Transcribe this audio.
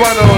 cuando